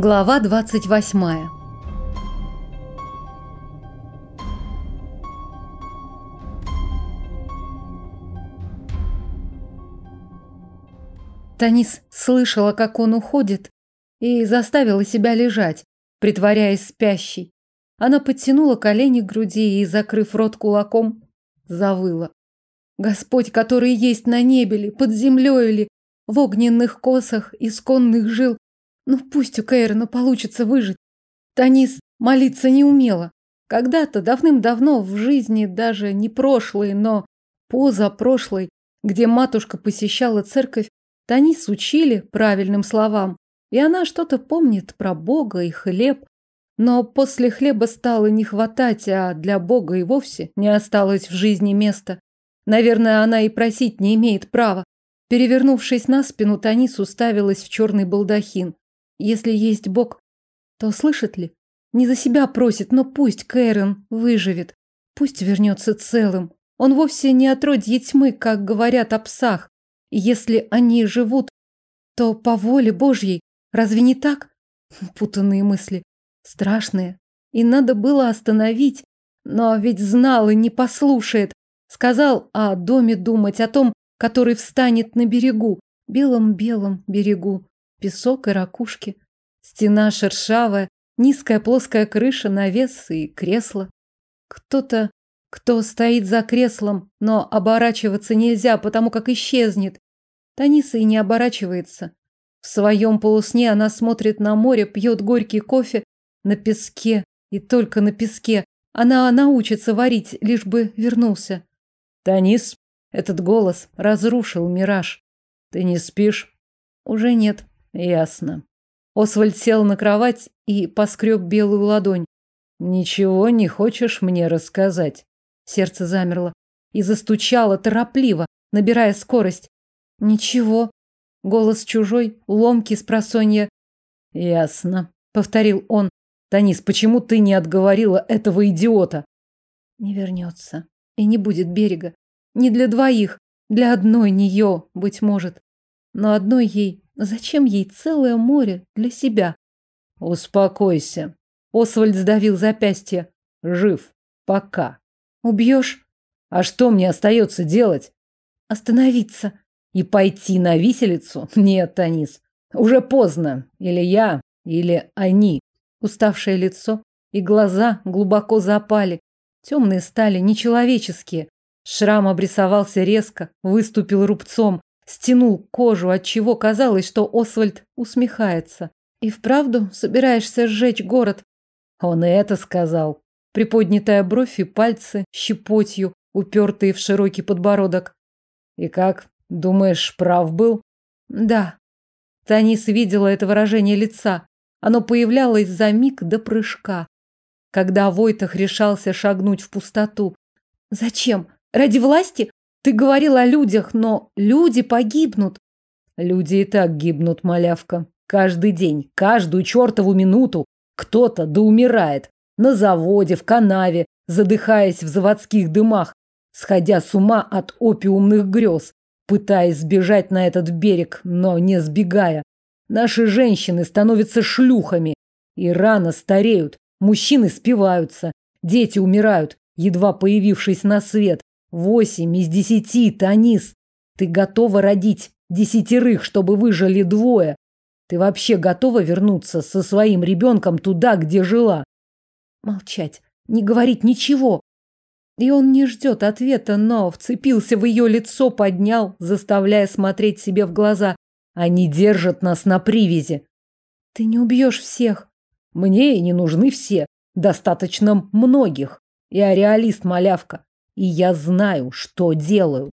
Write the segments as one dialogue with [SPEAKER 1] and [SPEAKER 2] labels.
[SPEAKER 1] Глава 28 Танис слышала, как он уходит, и заставила себя лежать, притворяясь спящей. Она подтянула колени к груди и, закрыв рот кулаком, завыла. Господь, который есть на небе ли, под землей ли, в огненных косах исконных жил, ну пусть у Кейрона получится выжить. Танис молиться не умела. Когда-то, давным-давно, в жизни даже не прошлой, но позапрошлой, где матушка посещала церковь, Танис учили правильным словам, и она что-то помнит про Бога и хлеб, но после хлеба стало не хватать, а для Бога и вовсе не осталось в жизни места. Наверное, она и просить не имеет права. Перевернувшись на спину, Танис уставилась в черный балдахин. Если есть Бог, то слышит ли? Не за себя просит, но пусть Кэрон выживет. Пусть вернется целым. Он вовсе не отродье тьмы, как говорят о псах. И если они живут, то по воле Божьей. Разве не так? Путанные мысли страшные. И надо было остановить, но ведь знал и не послушает. Сказал о доме думать, о том, который встанет на берегу, белом-белом берегу, песок и ракушки. Стена шершавая, низкая плоская крыша, навес и кресло. Кто-то, кто стоит за креслом, но оборачиваться нельзя, потому как исчезнет. Таниса и не оборачивается. В своем полусне она смотрит на море, пьет горький кофе на песке, и только на песке. Она научится варить, лишь бы вернулся. Танис, этот голос разрушил мираж. Ты не спишь? Уже нет. Ясно. Освальд сел на кровать и поскреб белую ладонь. Ничего не хочешь мне рассказать? Сердце замерло и застучало торопливо, набирая скорость. Ничего. Голос чужой, ломкий с просонья. Ясно, повторил он. Танис, почему ты не отговорила этого идиота? Не вернется. И не будет берега. Не для двоих. Для одной нее, быть может. Но одной ей. Зачем ей целое море для себя? Успокойся. Освальд сдавил запястье. Жив. Пока. Убьешь? А что мне остается делать? Остановиться. И пойти на виселицу? Нет, Танис. Уже поздно. Или я, или они. Уставшее лицо и глаза глубоко запали. Темные стали нечеловеческие. Шрам обрисовался резко, выступил рубцом, стянул кожу, от чего казалось, что Освальд усмехается. И вправду собираешься сжечь город? Он и это сказал. Приподнятая бровь и пальцы щепотью, упертые в широкий подбородок. И как, думаешь, прав был? Да. Танис видела это выражение лица. Оно появлялось за миг до прыжка, когда Войтах решался шагнуть в пустоту. Зачем? Ради власти? Ты говорил о людях, но люди погибнут. Люди и так гибнут, малявка. Каждый день, каждую чертову минуту кто-то да умирает. На заводе, в канаве, задыхаясь в заводских дымах, сходя с ума от опиумных грез, пытаясь сбежать на этот берег, но не сбегая. Наши женщины становятся шлюхами и рано стареют. Мужчины спиваются, дети умирают, едва появившись на свет. Восемь из десяти, Танис. Ты готова родить десятерых, чтобы выжили двое. Ты вообще готова вернуться со своим ребенком туда, где жила? Молчать, не говорить ничего. И он не ждет ответа, но вцепился в ее лицо, поднял, заставляя смотреть себе в глаза. Они держат нас на привязи. Ты не убьешь всех. Мне и не нужны все. Достаточно многих. Я реалист, малявка. И я знаю, что делаю.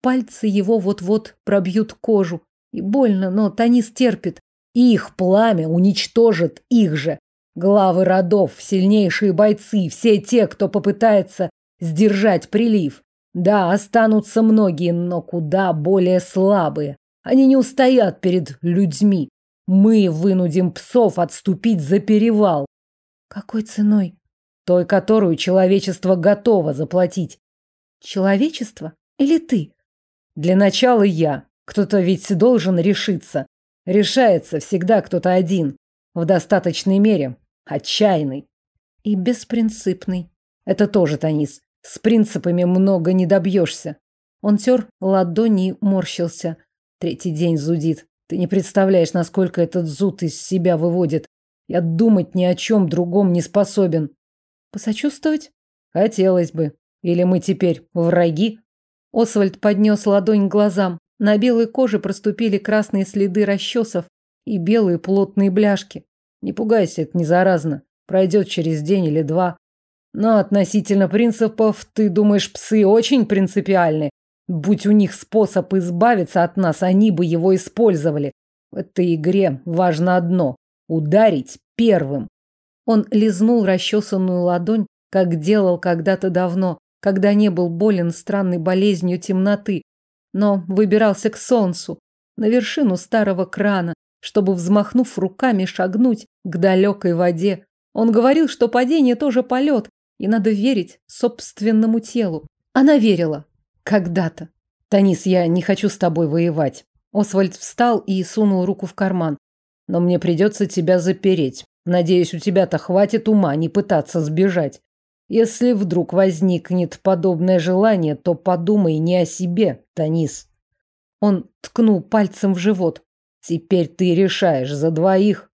[SPEAKER 1] Пальцы его вот-вот пробьют кожу. И больно, но Танис терпит. Их пламя уничтожит их же. Главы родов, сильнейшие бойцы, все те, кто попытается сдержать прилив. Да, останутся многие, но куда более слабые. Они не устоят перед людьми. Мы вынудим псов отступить за перевал. Какой ценой? Той, которую человечество готово заплатить. Человечество или ты? Для начала я. Кто-то ведь должен решиться. Решается всегда кто-то один.
[SPEAKER 2] В достаточной мере. Отчаянный.
[SPEAKER 1] И беспринципный.
[SPEAKER 2] Это тоже, Танис. С принципами много не добьешься.
[SPEAKER 1] Он тер ладони и морщился.
[SPEAKER 2] Третий день зудит. Ты не представляешь, насколько этот зуд из себя выводит. Я думать ни о чем другом не способен.
[SPEAKER 1] Посочувствовать?
[SPEAKER 2] Хотелось бы. Или мы теперь враги?
[SPEAKER 1] Освальд поднес ладонь к глазам. На белой коже проступили красные следы расчесов и белые плотные бляшки.
[SPEAKER 2] Не пугайся, это не заразно. Пройдет через день или два. Но относительно принципов, ты думаешь, псы очень принципиальны? Будь у них способ избавиться от нас, они бы его использовали. В этой игре важно одно – ударить первым.
[SPEAKER 1] Он лизнул расчесанную ладонь, как делал когда-то давно, когда не был болен странной болезнью темноты, но выбирался к солнцу, на вершину старого крана, чтобы, взмахнув руками, шагнуть к далекой воде. Он говорил, что падение тоже полет, и надо верить собственному телу. Она верила. Когда-то.
[SPEAKER 2] Танис, я не хочу с тобой воевать.
[SPEAKER 1] Освальд встал и сунул руку в карман.
[SPEAKER 2] Но мне придется тебя запереть. Надеюсь, у тебя-то хватит ума не пытаться сбежать. Если вдруг возникнет подобное желание, то подумай не о себе, Танис.
[SPEAKER 1] Он ткнул пальцем в живот.
[SPEAKER 2] Теперь ты решаешь за двоих.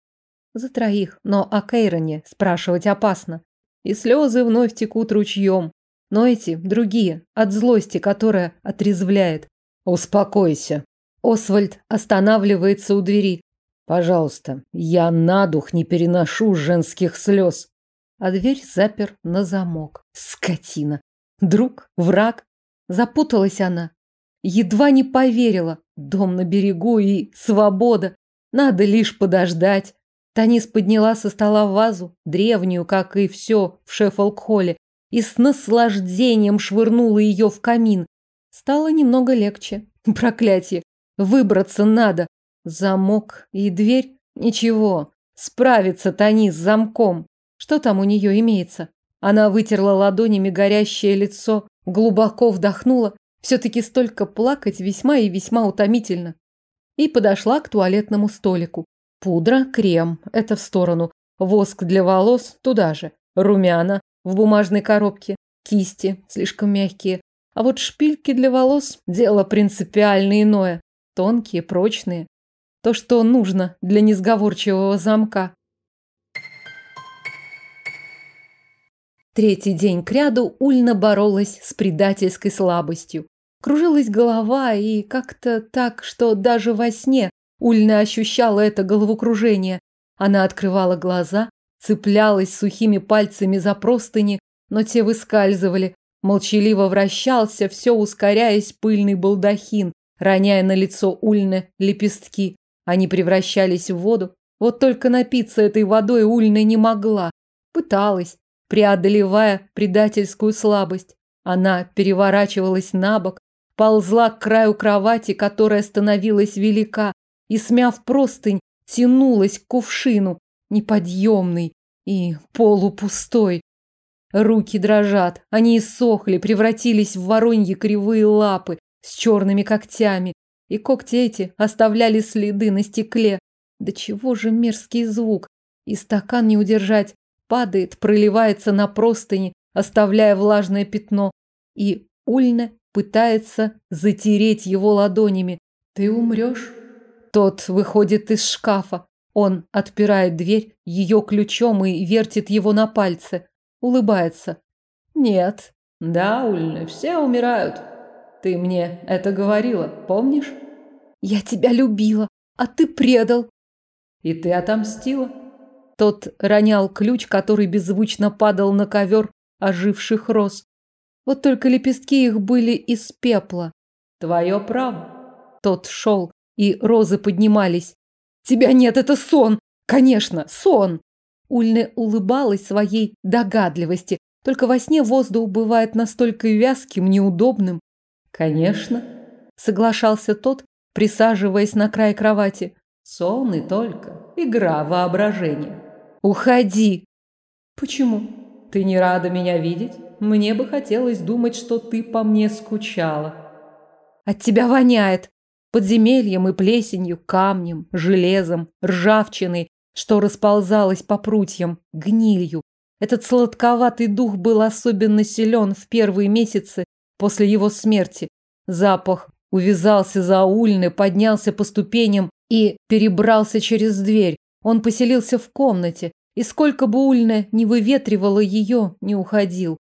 [SPEAKER 1] За троих, но о Кейроне спрашивать опасно. И слезы вновь текут ручьем. Но эти, другие, от злости, которая отрезвляет.
[SPEAKER 2] Успокойся.
[SPEAKER 1] Освальд останавливается у двери.
[SPEAKER 2] Пожалуйста, я на дух не переношу женских слез.
[SPEAKER 1] А дверь запер на замок. Скотина. Друг, враг. Запуталась она. Едва не поверила. Дом на берегу и свобода. Надо лишь подождать. Танис подняла со стола вазу, древнюю, как и все в Шеффолк-холле, и с наслаждением швырнула ее в камин. Стало немного легче. Проклятие. Выбраться надо. Замок и дверь. Ничего. Справится Танис с замком. Что там у нее имеется? Она вытерла ладонями горящее лицо, глубоко вдохнула все-таки столько плакать весьма и весьма утомительно. И подошла к туалетному столику. Пудра, крем, это в сторону. Воск для волос туда же. Румяна в бумажной коробке. Кисти слишком мягкие. А вот шпильки для волос – дело принципиально иное. Тонкие, прочные. То, что нужно для несговорчивого замка. Третий день кряду Ульна боролась с предательской слабостью. Кружилась голова, и как-то так, что даже во сне Ульна ощущала это головокружение. Она открывала глаза, цеплялась сухими пальцами за простыни, но те выскальзывали. Молчаливо вращался, все ускоряясь, пыльный балдахин, роняя на лицо Ульны лепестки. Они превращались в воду. Вот только напиться этой водой Ульна не могла. Пыталась, преодолевая предательскую слабость. Она переворачивалась на бок, ползла к краю кровати, которая становилась велика, и, смяв простынь, тянулась к кувшину, неподъемный и полупустой. Руки дрожат, они иссохли, превратились в вороньи кривые лапы с черными когтями, и когти эти оставляли следы на стекле. Да чего же мерзкий звук! И стакан не удержать, падает, проливается на простыни, оставляя влажное пятно, и Ульна пытается затереть его ладонями. «Ты умрешь?» Тот выходит из шкафа. Он отпирает дверь ее ключом и вертит его на пальце. Улыбается. «Нет». «Да, Ульна, все умирают. Ты мне это говорила, помнишь?» «Я тебя любила, а ты предал». «И ты отомстила?» Тот ронял ключ, который беззвучно падал на ковер оживших роз. Вот только лепестки их были из пепла. Твое право. Тот шел, и розы поднимались. Тебя нет, это сон. Конечно, сон. Ульне улыбалась своей догадливости. Только во сне воздух бывает настолько вязким, неудобным. Конечно, соглашался тот, присаживаясь на край кровати. Сон и только. Игра воображения. Уходи. Почему? Ты не рада меня видеть? Мне бы хотелось думать, что ты по мне скучала. От тебя воняет. Подземельем и плесенью, камнем, железом, ржавчиной, что расползалось по прутьям, гнилью. Этот сладковатый дух был особенно силен в первые месяцы после его смерти. Запах увязался за Ульны, поднялся по ступеням и перебрался через дверь. Он поселился в комнате, и сколько бы Ульна не выветривала ее, не уходил.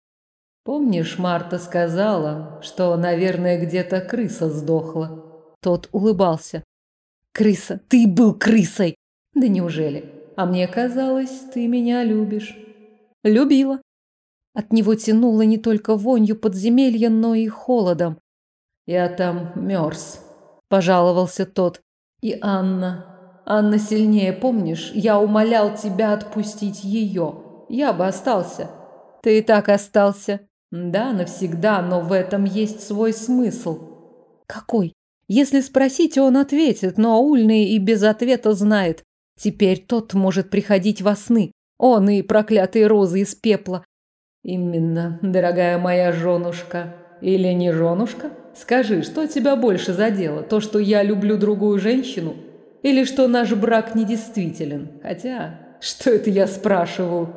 [SPEAKER 1] Помнишь, Марта сказала, что, наверное, где-то крыса сдохла? Тот улыбался. Крыса, ты был крысой. Да неужели? А мне казалось, ты меня любишь. Любила. От него тянуло не только вонью подземелья, но и холодом. Я там мерз, пожаловался тот. И Анна. Анна сильнее, помнишь? Я умолял тебя отпустить ее. Я бы остался. Ты и так остался. Да, навсегда, но в этом есть свой смысл. Какой? Если спросить, он ответит, но Ульный и без ответа знает. Теперь тот может приходить во сны. Он и проклятые розы из пепла. Именно, дорогая моя женушка. Или не женушка? Скажи, что тебя больше задело? То, что я люблю другую женщину? Или что наш брак недействителен? Хотя, что это я спрашиваю?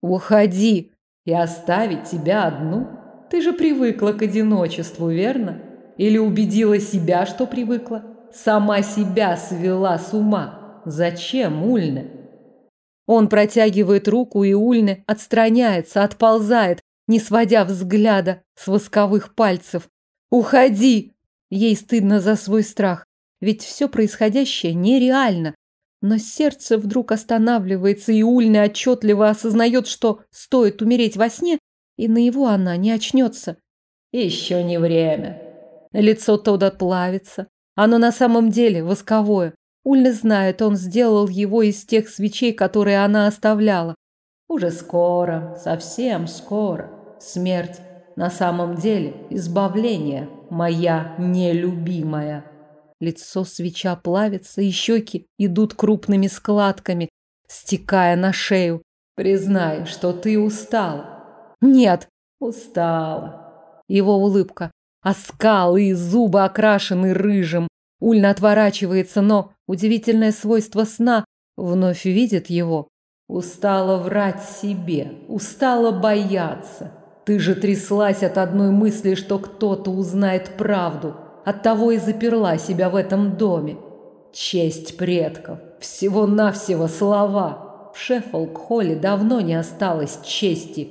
[SPEAKER 1] Уходи и оставить тебя одну? Ты же привыкла к одиночеству, верно? Или убедила себя, что привыкла? Сама себя свела с ума. Зачем, Ульна? Он протягивает руку, и Ульна отстраняется, отползает, не сводя взгляда с восковых пальцев. «Уходи!» Ей стыдно за свой страх, ведь все происходящее нереально. Но сердце вдруг останавливается, и Ульна отчетливо осознает, что стоит умереть во сне, и на его она не очнется. Еще не время. Лицо Тода плавится. Оно на самом деле восковое. Ульна знает, он сделал его из тех свечей, которые она оставляла. Уже скоро, совсем скоро. Смерть на самом деле избавление, моя нелюбимая. Лицо свеча плавится, и щеки идут крупными складками, стекая на шею. Признай, что ты устала. Нет, устала. Его улыбка. Оскал и зубы окрашены рыжим. Ульна отворачивается, но удивительное свойство сна вновь видит его. Устала врать себе, устала бояться. Ты же тряслась от одной мысли, что кто-то узнает правду. Оттого и заперла себя в этом доме. Честь предков. Всего-навсего слова. В Шеффолк-холле давно не осталось чести.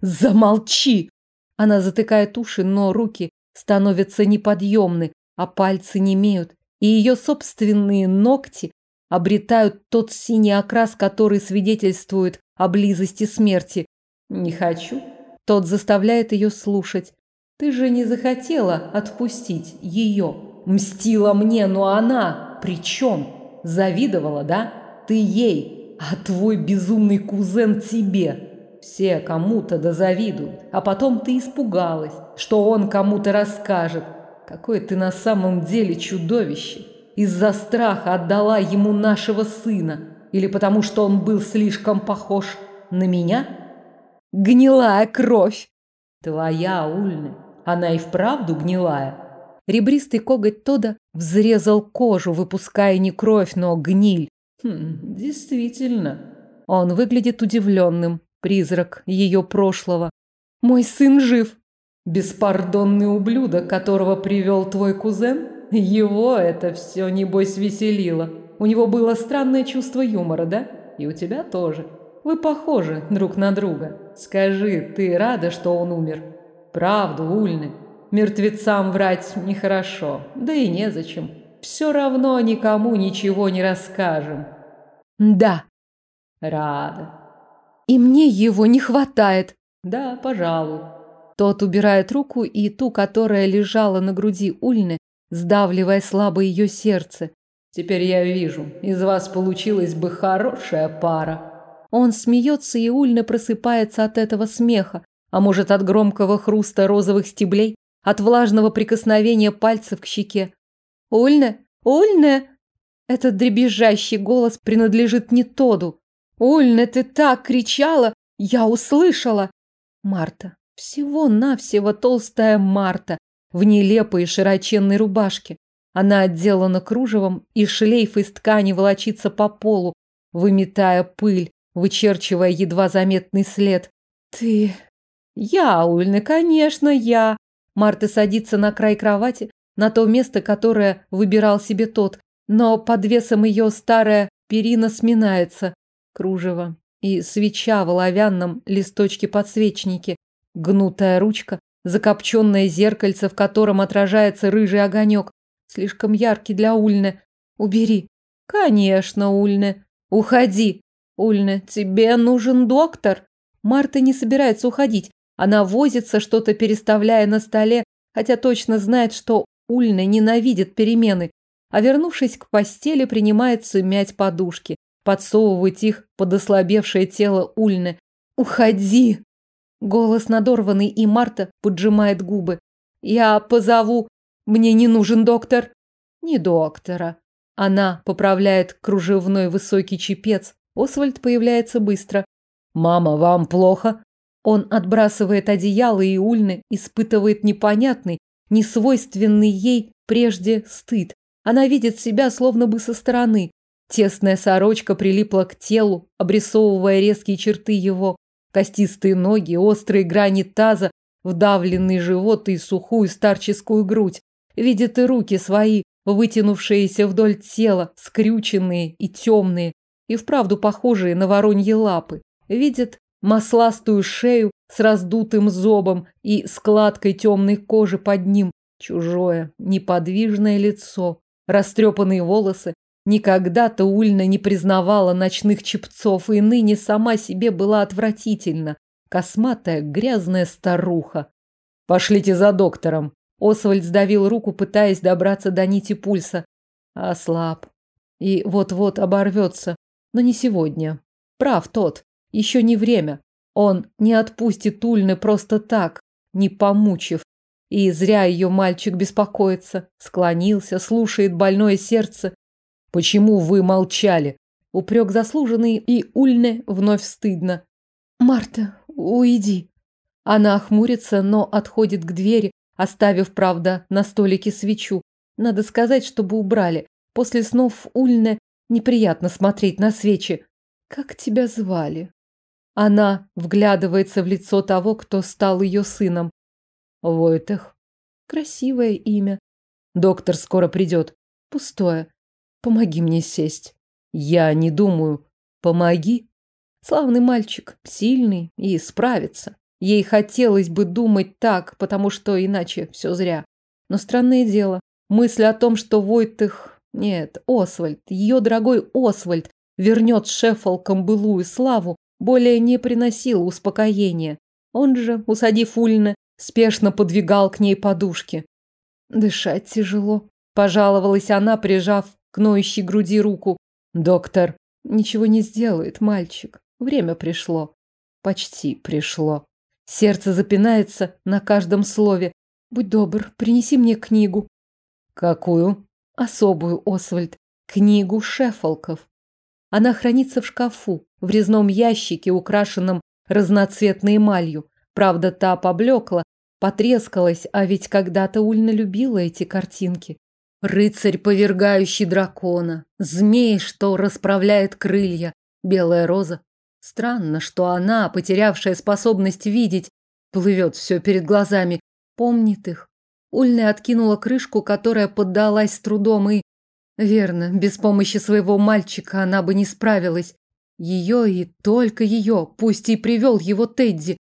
[SPEAKER 1] Замолчи! Она затыкает уши, но руки становятся неподъемны, а пальцы не имеют, и ее собственные ногти обретают тот синий окрас, который свидетельствует о близости смерти. Не хочу. Тот заставляет ее слушать. Ты же не захотела отпустить ее. Мстила мне, но она при чем? Завидовала, да? Ты ей, а твой безумный кузен тебе. Все кому-то дозавидуют, а потом ты испугалась, что он кому-то расскажет. Какое ты на самом деле чудовище. Из-за страха отдала ему нашего сына. Или потому, что он был слишком похож на меня? Гнилая кровь. Твоя, Ульна. Она и вправду гнилая. Ребристый коготь Тода взрезал кожу, выпуская не кровь, но гниль. Хм, действительно. Он выглядит удивленным. Призрак ее прошлого. Мой сын жив. Беспардонный ублюдок, которого привел твой кузен? Его это все, небось, веселило. У него было странное чувство юмора, да? И у тебя тоже. Вы похожи друг на друга. Скажи, ты рада, что он умер? Правду, Ульны. Мертвецам врать нехорошо, да и незачем. Все равно никому ничего не расскажем. Да. Рада. И мне его не хватает. Да, пожалуй. Тот убирает руку и ту, которая лежала на груди Ульны, сдавливая слабо ее сердце. Теперь я вижу, из вас получилась бы хорошая пара. Он смеется, и Ульна просыпается от этого смеха, а может от громкого хруста розовых стеблей, от влажного прикосновения пальцев к щеке. «Ульна! Ульна!» Этот дребезжащий голос принадлежит не Тоду. «Ульна, ты так кричала! Я услышала!» Марта. Всего-навсего толстая Марта в нелепой широченной рубашке. Она отделана кружевом, и шлейф из ткани волочится по полу, выметая пыль, вычерчивая едва заметный след. Ты... Я, Ульна, конечно, я. Марта садится на край кровати, на то место, которое выбирал себе тот, но под весом ее старая перина сминается. Кружево и свеча в оловянном листочке-подсвечнике, гнутая ручка, закопченное зеркальце, в котором отражается рыжий огонек. Слишком яркий для Ульны. Убери. Конечно, Ульне. Уходи. Ульне, тебе нужен доктор. Марта не собирается уходить. Она возится, что-то переставляя на столе, хотя точно знает, что Ульна ненавидит перемены. А вернувшись к постели, принимается мять подушки, подсовывать их под ослабевшее тело Ульны. «Уходи!» Голос надорванный, и Марта поджимает губы. «Я позову. Мне не нужен доктор». «Не доктора». Она поправляет кружевной высокий чепец. Освальд появляется быстро. «Мама, вам плохо?» Он отбрасывает одеяло, и Ульны испытывает непонятный, несвойственный ей прежде стыд. Она видит себя словно бы со стороны. Тесная сорочка прилипла к телу, обрисовывая резкие черты его. Костистые ноги, острые грани таза, вдавленный живот и сухую старческую грудь. Видит и руки свои, вытянувшиеся вдоль тела, скрюченные и темные, и вправду похожие на вороньи лапы. Видит масластую шею с раздутым зобом и складкой темной кожи под ним, чужое, неподвижное лицо, растрепанные волосы, Никогда-то Ульна не признавала ночных чепцов, и ныне сама себе была отвратительна. Косматая, грязная старуха. «Пошлите за доктором!» Освальд сдавил руку, пытаясь добраться до нити пульса. Ослаб. И вот-вот оборвется. Но не сегодня. Прав тот. Еще не время. Он не отпустит Ульны просто так, не помучив. И зря ее мальчик беспокоится. Склонился, слушает больное сердце Почему вы молчали? Упрек заслуженный, и Ульне вновь стыдно. Марта, уйди. Она охмурится, но отходит к двери, оставив, правда, на столике свечу. Надо сказать, чтобы убрали. После снов Ульне неприятно смотреть на свечи. Как тебя звали? Она вглядывается в лицо того, кто стал ее сыном. Войтех. Красивое имя. Доктор скоро придет. Пустое. Помоги мне сесть. Я не думаю. Помоги. Славный мальчик, сильный и справится. Ей хотелось бы думать так, потому что иначе все зря. Но странное дело, мысль о том, что Войтых... Нет, Освальд, ее дорогой Освальд, вернет Шеффолкам былую славу, более не приносила успокоения. Он же, усадив Ульна, спешно подвигал к ней подушки. Дышать тяжело, пожаловалась она, прижав к ноющей груди руку. Доктор, ничего не сделает, мальчик. Время пришло. Почти пришло. Сердце запинается на каждом слове. Будь добр, принеси мне книгу. Какую? Особую, Освальд. Книгу Шефолков. Она хранится в шкафу, в резном ящике, украшенном разноцветной эмалью. Правда, та поблекла, потрескалась, а ведь когда-то Ульна любила эти картинки. Рыцарь, повергающий дракона, змей, что расправляет крылья, белая роза. Странно, что она, потерявшая способность видеть, плывет все перед глазами, помнит их. Ульна откинула крышку, которая поддалась с трудом, и... Верно, без помощи своего мальчика она бы не справилась. Ее и только ее, пусть и привел его Тедди.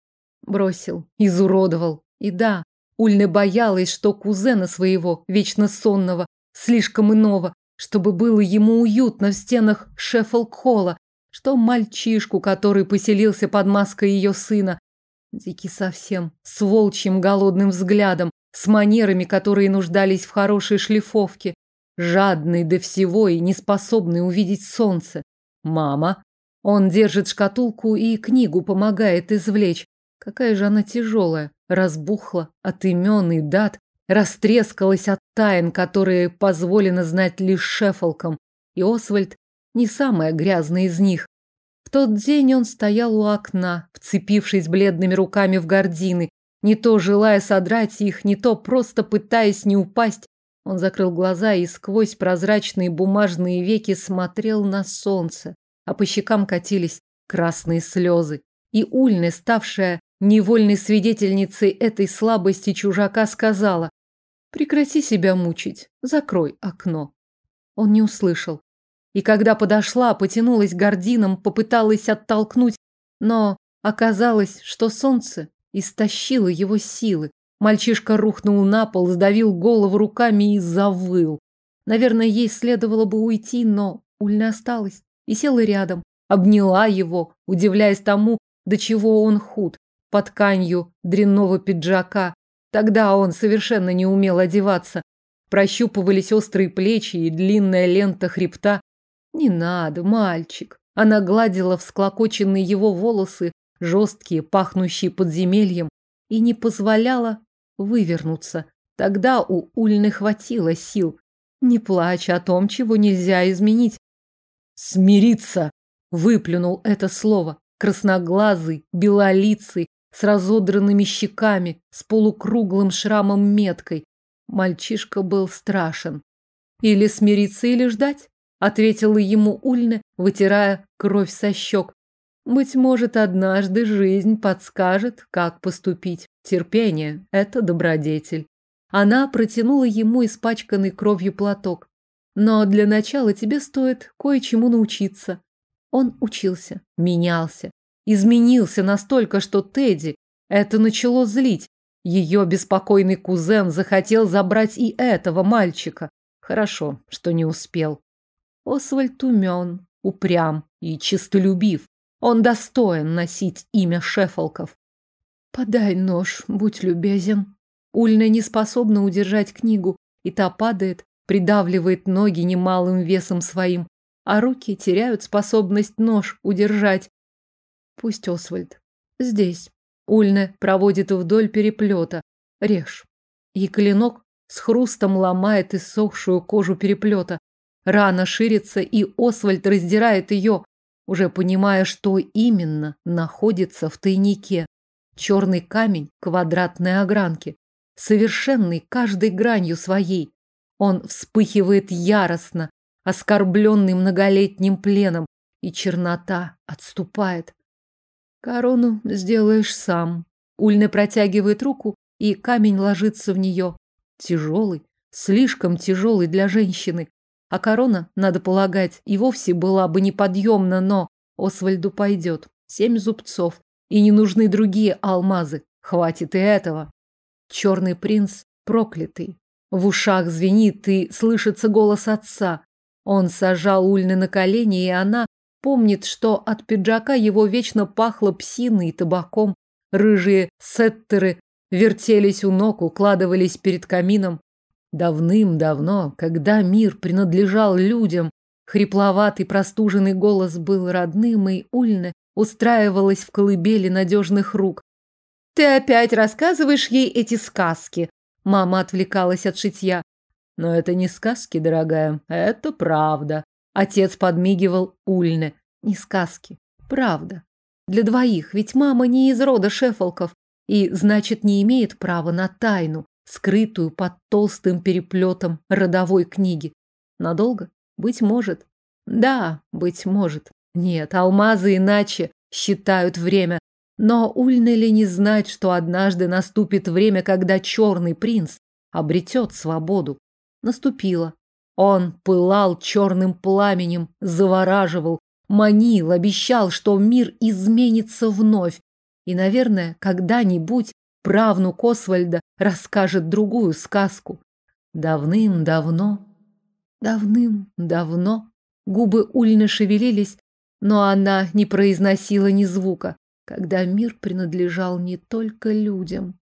[SPEAKER 1] Бросил, изуродовал. И да, Ульна боялась, что кузена своего, вечно сонного, слишком иного, чтобы было ему уютно в стенах Шеффолк-холла, что мальчишку, который поселился под маской ее сына, дикий совсем, с волчьим голодным взглядом, с манерами, которые нуждались в хорошей шлифовке, жадный до всего и неспособный увидеть солнце. Мама. Он держит шкатулку и книгу помогает извлечь. Какая же она тяжелая разбухла от имен и дат, растрескалась от тайн, которые позволено знать лишь Шеффолкам, и Освальд не самая грязная из них. В тот день он стоял у окна, вцепившись бледными руками в гардины, не то желая содрать их, не то просто пытаясь не упасть. Он закрыл глаза и сквозь прозрачные бумажные веки смотрел на солнце. а по щекам катились красные слезы. И Ульна, ставшая невольной свидетельницей этой слабости чужака, сказала «Прекрати себя мучить, закрой окно». Он не услышал. И когда подошла, потянулась гордином, попыталась оттолкнуть, но оказалось, что солнце истощило его силы. Мальчишка рухнул на пол, сдавил голову руками и завыл. Наверное, ей следовало бы уйти, но Ульна осталась и села рядом, обняла его, удивляясь тому, до чего он худ, под тканью дрянного пиджака. Тогда он совершенно не умел одеваться. Прощупывались острые плечи и длинная лента хребта. Не надо, мальчик. Она гладила всклокоченные его волосы, жесткие, пахнущие подземельем, и не позволяла вывернуться. Тогда у Ульны хватило сил. Не плачь о том, чего нельзя изменить. Смириться, выплюнул это слово. Красноглазый, белолицый, с разодранными щеками, с полукруглым шрамом меткой. Мальчишка был страшен. Или смириться, или ждать, ответила ему Ульна, вытирая кровь со щек. Быть может, однажды жизнь подскажет, как поступить. Терпение – это добродетель. Она протянула ему испачканный кровью платок. Но для начала тебе стоит кое-чему научиться. Он учился, менялся, изменился настолько, что Тедди это начало злить. Ее беспокойный кузен захотел забрать и этого мальчика. Хорошо, что не успел. Освальд умен, упрям и чистолюбив. Он достоин носить имя Шефолков. Подай нож, будь любезен. Ульна не способна удержать книгу, и та падает, придавливает ноги немалым весом своим, а руки теряют способность нож удержать. Пусть Освальд. Здесь. Ульна проводит вдоль переплета. Режь. И клинок с хрустом ломает иссохшую кожу переплета. Рана ширится, и Освальд раздирает ее, уже понимая, что именно находится в тайнике. Черный камень квадратной огранки совершенный каждой гранью своей. Он вспыхивает яростно, оскорбленный многолетним пленом, и чернота отступает. Корону сделаешь сам. Ульна протягивает руку, и камень ложится в нее. Тяжелый, слишком тяжелый для женщины. А корона, надо полагать, и вовсе была бы неподъемна, но Освальду пойдет. Семь зубцов. И не нужны другие алмазы. Хватит и этого. Черный принц проклятый. В ушах звенит и слышится голос отца. Он сажал Ульны на колени, и она помнит, что от пиджака его вечно пахло псиной и табаком. Рыжие сеттеры вертелись у ног, укладывались перед камином. Давным-давно, когда мир принадлежал людям, хрипловатый простуженный голос был родным, и Ульна устраивалась в колыбели надежных рук, ты опять рассказываешь ей эти сказки. Мама отвлекалась от шитья. Но это не сказки, дорогая, это правда. Отец подмигивал Ульне. Не сказки, правда. Для двоих, ведь мама не из рода шефолков и, значит, не имеет права на тайну, скрытую под толстым переплетом родовой книги. Надолго? Быть может. Да, быть может. Нет, алмазы иначе считают время. Но Ульна ли не знать, что однажды наступит время, когда черный принц обретет свободу? Наступило. Он пылал черным пламенем, завораживал, манил, обещал, что мир изменится вновь. И, наверное, когда-нибудь правнук Освальда расскажет другую сказку. Давным-давно, давным-давно губы Ульны шевелились, но она не произносила ни звука когда мир принадлежал не только людям.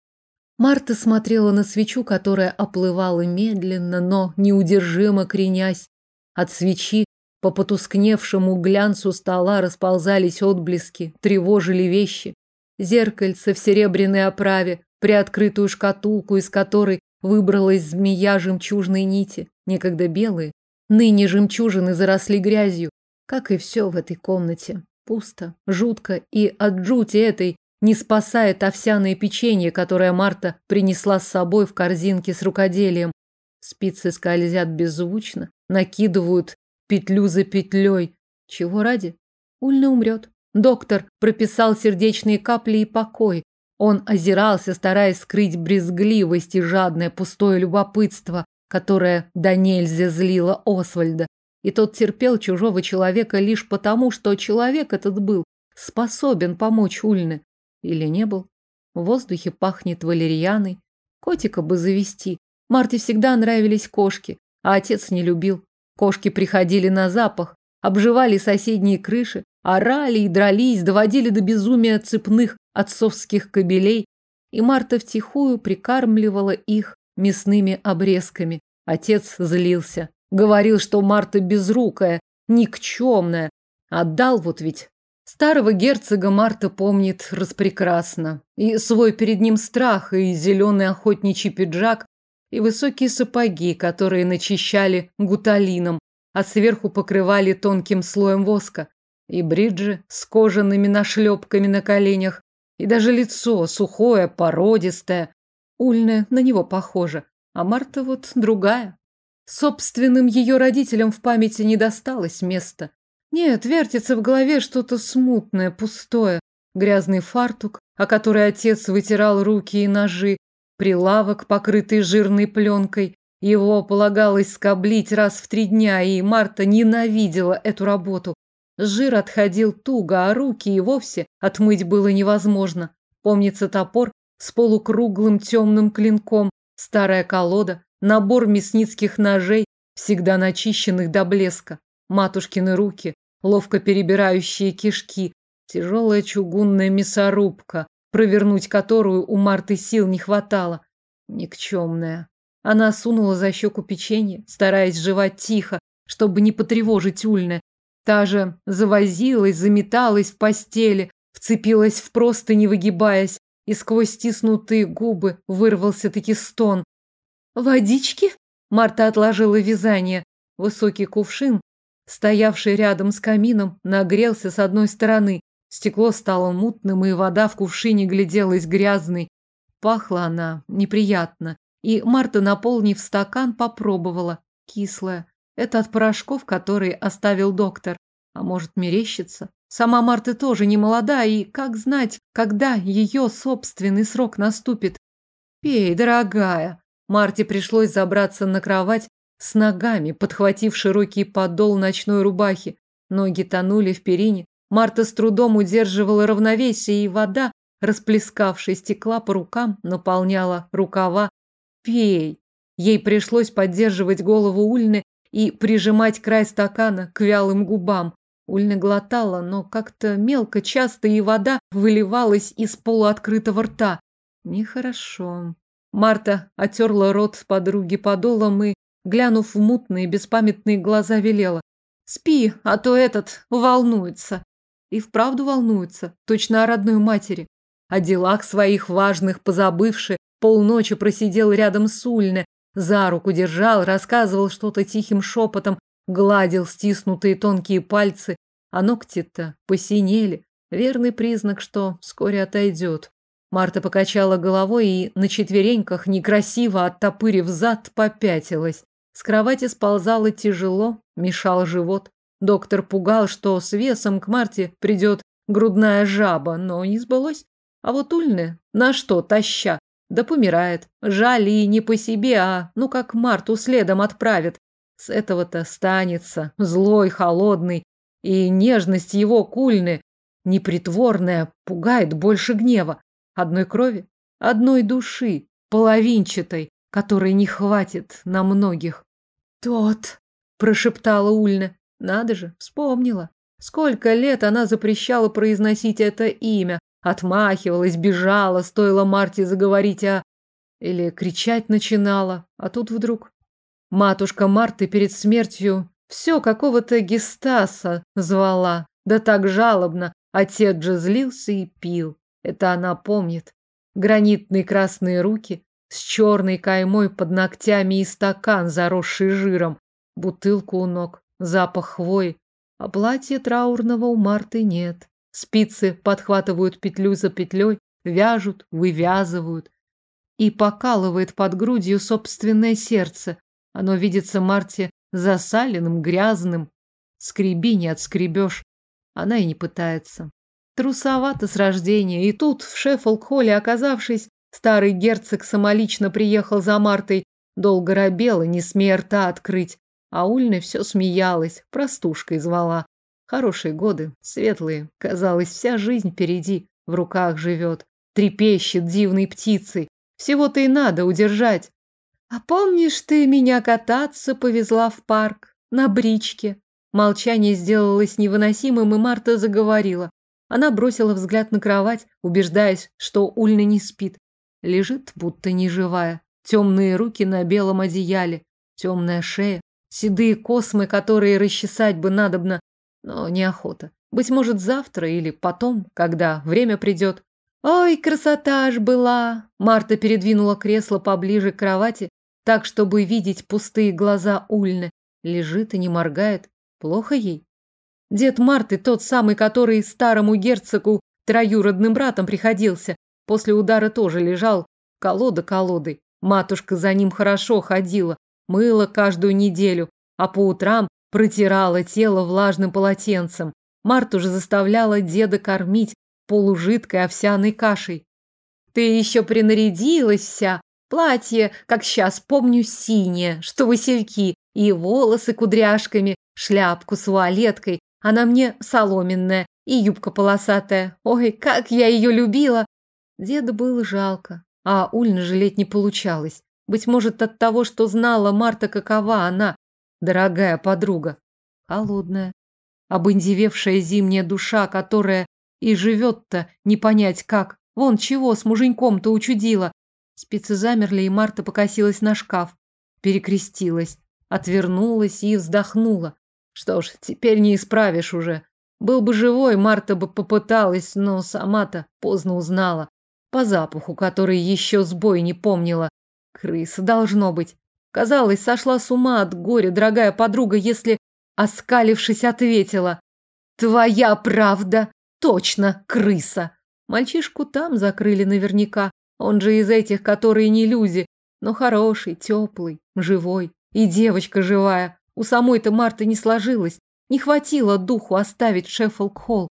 [SPEAKER 1] Марта смотрела на свечу, которая оплывала медленно, но неудержимо кренясь. От свечи по потускневшему глянцу стола расползались отблески, тревожили вещи. Зеркальце в серебряной оправе, приоткрытую шкатулку, из которой выбралась змея жемчужной нити, некогда белые. Ныне жемчужины заросли грязью, как и все в этой комнате. Пусто, жутко, и от жути этой не спасает овсяное печенье, которое Марта принесла с собой в корзинке с рукоделием. Спицы скользят беззвучно, накидывают петлю за петлей. Чего ради? Ульна умрет. Доктор прописал сердечные капли и покой. Он озирался, стараясь скрыть брезгливость и жадное пустое любопытство, которое до нельзя злило Освальда. И тот терпел чужого человека лишь потому, что человек этот был способен помочь Ульне. Или не был? В воздухе пахнет валерьяной. Котика бы завести. Марте всегда нравились кошки, а отец не любил. Кошки приходили на запах, обживали соседние крыши, орали и дрались, доводили до безумия цепных отцовских кобелей, и Марта втихую прикармливала их мясными обрезками. Отец злился. Говорил, что Марта безрукая, никчемная. Отдал вот ведь. Старого герцога Марта помнит распрекрасно. И свой перед ним страх, и зеленый охотничий пиджак, и высокие сапоги, которые начищали гуталином, а сверху покрывали тонким слоем воска, и бриджи с кожаными нашлепками на коленях, и даже лицо сухое, породистое. Ульная на него похоже, а Марта вот другая. Собственным ее родителям в памяти не досталось места. Нет, вертится в голове что-то смутное, пустое. Грязный фартук, о который отец вытирал руки и ножи, прилавок, покрытый жирной пленкой. Его полагалось скоблить раз в три дня, и Марта ненавидела эту работу. Жир отходил туго, а руки и вовсе отмыть было невозможно. Помнится топор с полукруглым темным клинком, старая колода, набор мясницких ножей, всегда начищенных до блеска, матушкины руки, ловко перебирающие кишки, тяжелая чугунная мясорубка, провернуть которую у Марты сил не хватало. Никчемная. Она сунула за щеку печенье, стараясь жевать тихо, чтобы не потревожить Ульне. Та же завозилась, заметалась в постели, вцепилась в просто не выгибаясь, и сквозь стиснутые губы вырвался-таки стон. «Водички?» Марта отложила вязание. Высокий кувшин, стоявший рядом с камином, нагрелся с одной стороны. Стекло стало мутным, и вода в кувшине гляделась грязной. Пахла она неприятно, и Марта, наполнив стакан, попробовала. Кислая. Это от порошков, которые оставил доктор. А может, мерещится? Сама Марта тоже не молода, и как знать, когда ее собственный срок наступит? Пей, дорогая. Марте пришлось забраться на кровать с ногами, подхватив широкий подол ночной рубахи. Ноги тонули в перине. Марта с трудом удерживала равновесие, и вода, расплескавшая стекла по рукам, наполняла рукава. «Пей!» Ей пришлось поддерживать голову Ульны и прижимать край стакана к вялым губам. Ульна глотала, но как-то мелко, часто и вода выливалась из полуоткрытого рта. Нехорошо. Марта отерла рот подруги подолом и, глянув в мутные беспамятные глаза, велела. «Спи, а то этот волнуется». И вправду волнуется, точно о родной матери. О делах своих важных позабывши, полночи просидел рядом с Ульне, за руку держал, рассказывал что-то тихим шепотом, гладил стиснутые тонкие пальцы, а ногти-то посинели. Верный признак, что вскоре отойдет. Марта покачала головой и на четвереньках, некрасиво оттопырив зад, попятилась. С кровати сползала тяжело, мешал живот. Доктор пугал, что с весом к Марте придет грудная жаба, но не сбылось. А вот Ульны на что таща? Да помирает. Жаль и не по себе, а ну как Марту следом отправит. С этого-то станется злой, холодный, и нежность его кульны, непритворная, пугает больше гнева. Одной крови, одной души, половинчатой, которой не хватит на многих. «Тот!» – прошептала Ульна. Надо же, вспомнила. Сколько лет она запрещала произносить это имя, отмахивалась, бежала, стоило Марте заговорить о... Или кричать начинала, а тут вдруг... Матушка Марты перед смертью все какого-то Гестаса звала, да так жалобно. Отец же злился и пил. Это она помнит. Гранитные красные руки с черной каймой под ногтями и стакан, заросший жиром, бутылку у ног, запах хвои. А платья траурного у Марты нет. Спицы подхватывают петлю за петлей, вяжут, вывязывают. И покалывает под грудью собственное сердце. Оно видится Марте засаленным, грязным. Скреби не отскребешь. Она и не пытается. Трусовато с рождения, и тут, в Шеффолк-холле оказавшись, старый герцог самолично приехал за Мартой, долго робела, не смея рта открыть. А Ульна все смеялась, простушкой звала. Хорошие годы, светлые, казалось, вся жизнь впереди, в руках живет. Трепещет дивной птицей. Всего-то и надо удержать. А помнишь, ты меня кататься повезла в парк? На бричке. Молчание сделалось невыносимым, и Марта заговорила. Она бросила взгляд на кровать, убеждаясь, что Ульна не спит. Лежит, будто неживая. Темные руки на белом одеяле, темная шея, седые космы, которые расчесать бы надобно, но неохота. Быть может, завтра или потом, когда время придет. Ой, красота ж была! Марта передвинула кресло поближе к кровати, так, чтобы видеть пустые глаза Ульны. Лежит и не моргает. Плохо ей? Дед Марты, тот самый, который старому герцогу троюродным братом приходился, после удара тоже лежал колода колодой. Матушка за ним хорошо ходила, мыла каждую неделю, а по утрам протирала тело влажным полотенцем. Марту же заставляла деда кормить полужидкой овсяной кашей. Ты еще принарядилась вся, платье, как сейчас помню, синее, что васильки, и волосы кудряшками, шляпку с вуалеткой, она мне соломенная и юбка полосатая. Ой, как я ее любила! Деда было жалко, а Ульна жалеть не получалось. Быть может, от того, что знала Марта, какова она, дорогая подруга. Холодная, обындевевшая зимняя душа, которая и живет-то не понять как. Вон чего с муженьком-то учудила. Спицы замерли, и Марта покосилась на шкаф. Перекрестилась, отвернулась и вздохнула. Что ж, теперь не исправишь уже. Был бы живой, Марта бы попыталась, но сама-то поздно узнала. По запаху, который еще сбой не помнила. Крыса должно быть. Казалось, сошла с ума от горя, дорогая подруга, если, оскалившись, ответила. Твоя правда. Точно, крыса. Мальчишку там закрыли наверняка. Он же из этих, которые не люди, но хороший, теплый, живой. И девочка живая. У самой-то Марты не сложилось. Не хватило духу оставить Шеффолк-Холл.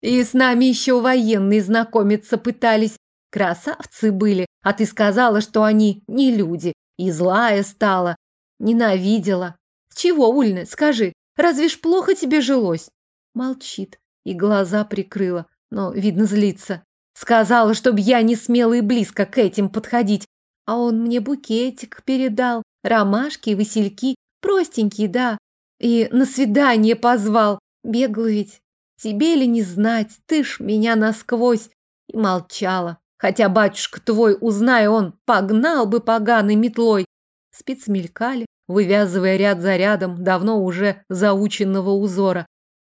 [SPEAKER 1] И с нами еще военные знакомиться пытались. Красавцы были, а ты сказала, что они не люди. И злая стала. Ненавидела. С чего, Ульна, скажи, разве ж плохо тебе жилось? Молчит и глаза прикрыла, но, видно, злится. Сказала, чтобы я не смела и близко к этим подходить. А он мне букетик передал, ромашки васильки, простенькие, да. И на свидание позвал. Бегал ведь. Тебе ли не знать, ты ж меня насквозь. И молчала. Хотя батюшка твой, узнай он, погнал бы поганой метлой. Спицы мелькали, вывязывая ряд за рядом давно уже заученного узора.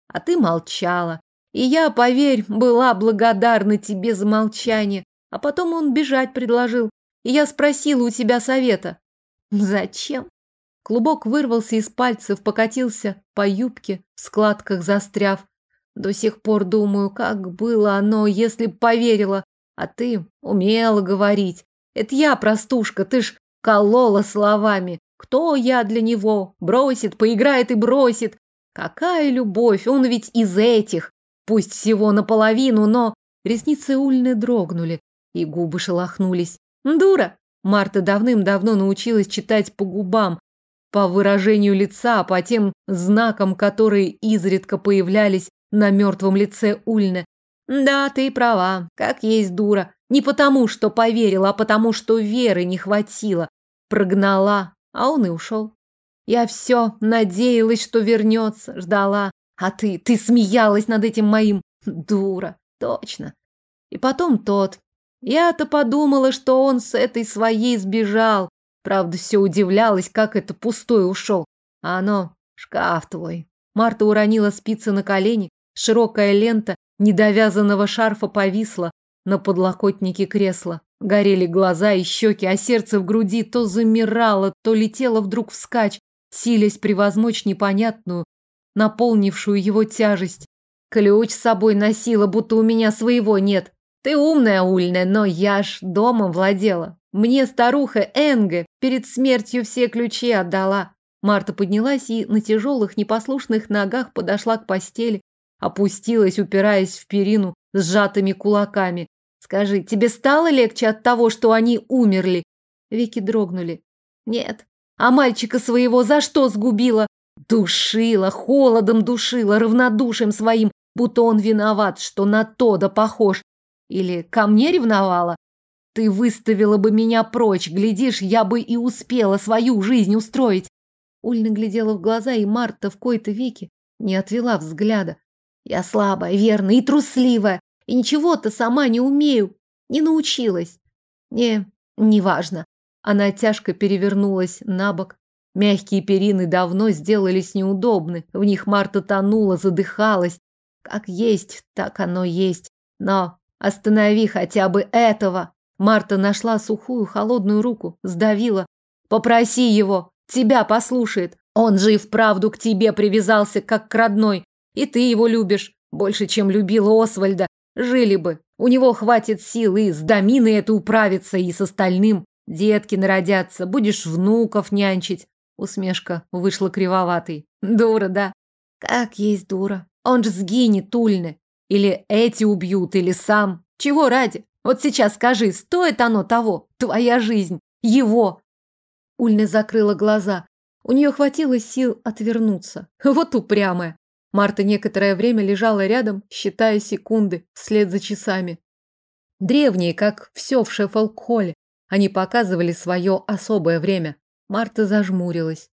[SPEAKER 1] А ты молчала. И я, поверь, была благодарна тебе за молчание. А потом он бежать предложил. И я спросила у тебя совета. Зачем? Клубок вырвался из пальцев, покатился по юбке, в складках застряв. До сих пор думаю, как было оно, если б поверила. А ты умела говорить. Это я, простушка, ты ж колола словами. Кто я для него? Бросит, поиграет и бросит. Какая любовь, он ведь из этих. Пусть всего наполовину, но... Ресницы Ульны дрогнули, и губы шелохнулись. Дура! Марта давным-давно научилась читать по губам, по выражению лица, по тем знакам, которые изредка появлялись на мертвом лице Ульны. Да, ты права, как есть дура. Не потому, что поверила, а потому, что веры не хватило. Прогнала, а он и ушел. Я все надеялась, что вернется, ждала. А ты, ты смеялась над этим моим. Дура, точно. И потом тот. Я-то подумала, что он с этой своей сбежал. Правда, все удивлялась, как это пустой ушел. А оно, шкаф твой. Марта уронила спицы на колени, широкая лента недовязанного шарфа повисла на подлокотнике кресла. Горели глаза и щеки, а сердце в груди то замирало, то летело вдруг вскачь, силясь превозмочь непонятную, наполнившую его тяжесть. Ключ с собой носила, будто у меня своего нет. Ты умная, Ульная, но я ж домом владела. Мне старуха Энге перед смертью все ключи отдала. Марта поднялась и на тяжелых непослушных ногах подошла к постели, опустилась, упираясь в перину сжатыми кулаками. Скажи, тебе стало легче от того, что они умерли? Веки дрогнули. Нет. А мальчика своего за что сгубила? Душила, холодом душила, равнодушием своим, будто он виноват, что на то да похож. Или ко мне ревновала? Ты выставила бы меня прочь, глядишь, я бы и успела свою жизнь устроить. Ульна глядела в глаза, и Марта в кои-то веки не отвела взгляда. Я слабая, верно, и трусливая, и ничего-то сама не умею, не научилась. Не, неважно. Она тяжко перевернулась на бок. Мягкие перины давно сделались неудобны. В них Марта тонула, задыхалась. Как есть, так оно есть. Но останови хотя бы этого. Марта нашла сухую холодную руку, сдавила. Попроси его, тебя послушает. Он же и вправду к тебе привязался, как к родной. И ты его любишь, больше, чем любила Освальда. Жили бы. У него хватит сил и с Доминой это управиться, и с остальным. Детки народятся, будешь внуков нянчить. Усмешка вышла кривоватой. Дура, да? Как есть дура. Он же сгинет, Тульны. Или эти убьют, или сам. Чего ради? Вот сейчас скажи, стоит оно того? Твоя жизнь. Его. Ульна закрыла глаза. У нее хватило сил отвернуться. Вот упрямая. Марта некоторое время лежала рядом, считая секунды вслед за часами. Древние, как все в Шеффолк-холле, они показывали свое особое время. Марта зажмурилась.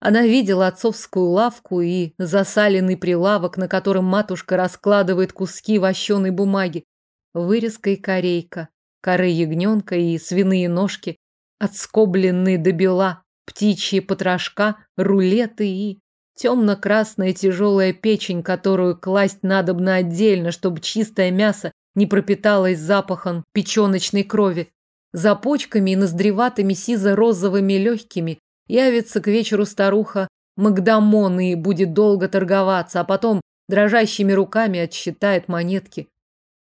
[SPEAKER 1] Она видела отцовскую лавку и засаленный прилавок, на котором матушка раскладывает куски вощеной бумаги. Вырезка и корейка, коры ягненка и свиные ножки, отскобленные до бела, птичьи потрошка, рулеты и темно-красная тяжелая печень, которую класть надобно отдельно, чтобы чистое мясо не пропиталось запахом печеночной крови. За почками и ноздреватыми сизо-розовыми легкими явится к вечеру старуха Магдамон и будет долго торговаться, а потом дрожащими руками отсчитает монетки.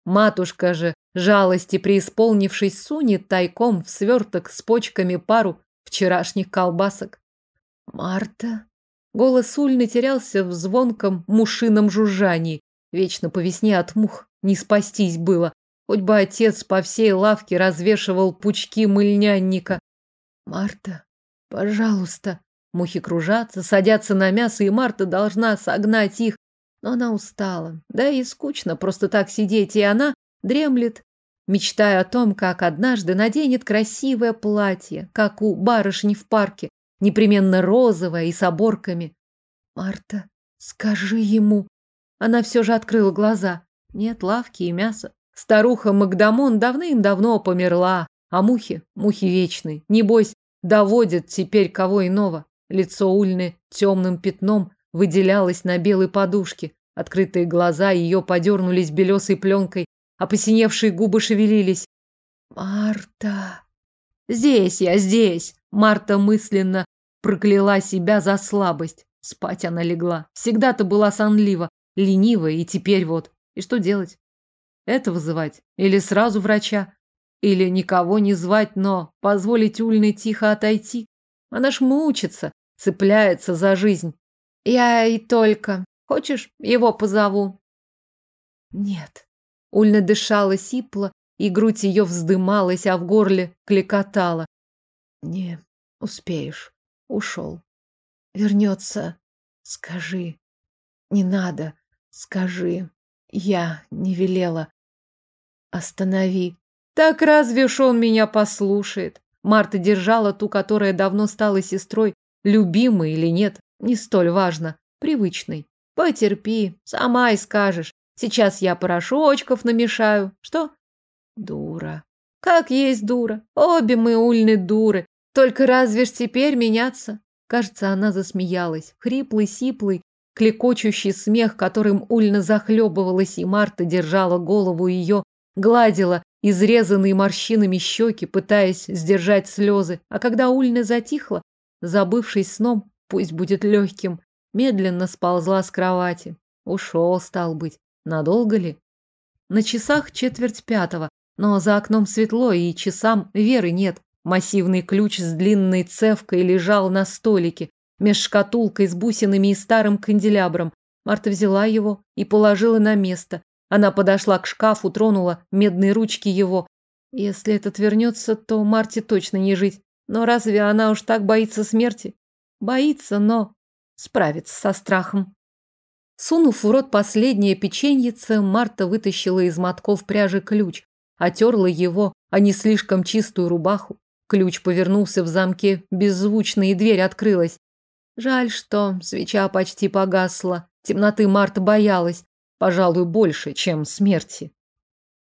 [SPEAKER 1] Матушка же, жалости преисполнившись, сунет тайком в сверток с почками пару вчерашних колбасок. Марта. Голос Ульны терялся в звонком мушином жужжании. Вечно по весне от мух не спастись было. Хоть бы отец по всей лавке развешивал пучки мыльнянника. Марта, пожалуйста. Мухи кружатся, садятся на мясо, и Марта должна согнать их. Но она устала. Да и скучно просто так сидеть, и она дремлет, мечтая о том, как однажды наденет красивое платье, как у барышни в парке, непременно розовое и с оборками. Марта, скажи ему. Она все же открыла глаза. Нет лавки и мяса. Старуха Магдамон давным-давно померла, а мухи, мухи вечные, небось, доводят теперь кого иного. Лицо Ульны темным пятном выделялось на белой подушке. Открытые глаза ее подернулись белесой пленкой, а посиневшие губы шевелились. «Марта!» «Здесь я, здесь!» Марта мысленно прокляла себя за слабость. Спать она легла. Всегда-то была сонлива, ленива, и теперь вот. И что делать? Это вызывать? Или сразу врача? Или никого не звать, но позволить Ульной тихо отойти? Она ж мучится, цепляется за жизнь. Я и только. Хочешь, его позову? Нет. Ульна дышала сипло, и грудь ее вздымалась, а в горле клекотала. Не успеешь. Ушел. Вернется. Скажи. Не надо. Скажи. Я не велела. Останови. Так разве ж он меня послушает? Марта держала ту, которая давно стала сестрой, любимой или нет, не столь важно, привычной. Потерпи, сама и скажешь. Сейчас я порошочков намешаю. Что? Дура. Как есть дура. Обе мы ульны дуры. Только разве ж теперь меняться? Кажется, она засмеялась. Хриплый, сиплый, клекочущий смех, которым Ульна захлебывалась, и Марта держала голову ее, гладила изрезанные морщинами щеки, пытаясь сдержать слезы. А когда Ульна затихла, забывшись сном, пусть будет легким, медленно сползла с кровати. Ушел, стал быть. Надолго ли? На часах четверть пятого, но за окном светло, и часам веры нет. Массивный ключ с длинной цевкой лежал на столике, меж шкатулкой с бусинами и старым канделябром. Марта взяла его и положила на место. Она подошла к шкафу, тронула медные ручки его. Если этот вернется, то Марте точно не жить. Но разве она уж так боится смерти? Боится, но справится со страхом. Сунув в рот последнее печеньице, Марта вытащила из мотков пряжи ключ, отерла его, а не слишком чистую рубаху. Ключ повернулся в замке беззвучно, и дверь открылась. Жаль, что свеча почти погасла. Темноты Марта боялась, пожалуй, больше, чем смерти.